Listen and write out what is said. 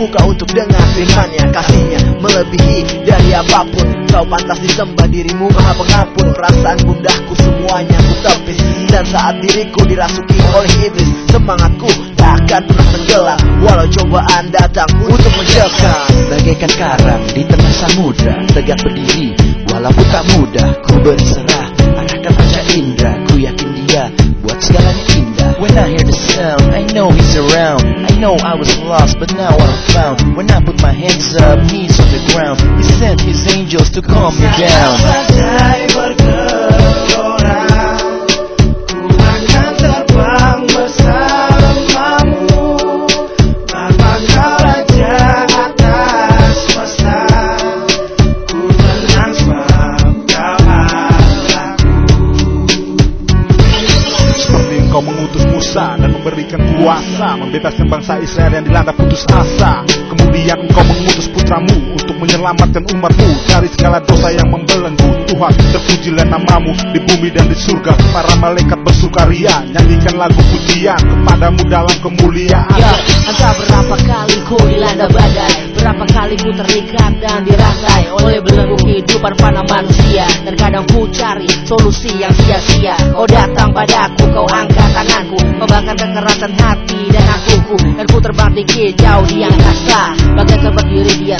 terbuka untuk dengar firmannya Kasihnya melebihi dari apa pun. Kau pantas disembah dirimu maha pengampun. Perasaan bundaku semuanya ku tepis Dan saat diriku dirasuki oleh iblis Semangatku tak akan pernah tenggelam. Walau cobaan datang untuk menjelaskan. Bagaikan karang di tengah samudra Tegak berdiri walaupun tak mudah Ku berserah. Arahkan pada indra Ku yakin dia buat segalanya. When I hear the sound I know he's around. I know I was lost but now I'm found. When I put my hands up knees on the ground He sent his angels to calm me down Musa dan memberikan kuasa Membebaskan bangsa Israel yang dilanda putus asa. Kemudian engkau mengutus putramu Untuk menyelamatkan umatmu Dari segala dosa yang membelenggu. Tuhan terpujilah namamu Di bumi dan di surga. Para malaikat bersukaria Nyanyikan lagu pujian Kepadamu dalam kemuliaan. Ya, entah berapa kali ku dilanda badai ku terikat dan dirantai Oleh belenggu kehidupan fana manusia. Terkadang ku cari solusi yang sia-sia. Kau datang padaku, kau angkat tanganku Membakar kekerasan hati dan akuku Dan ku terbang tinggi jauh di angkasa. Bagaikan berdiri di atas pundak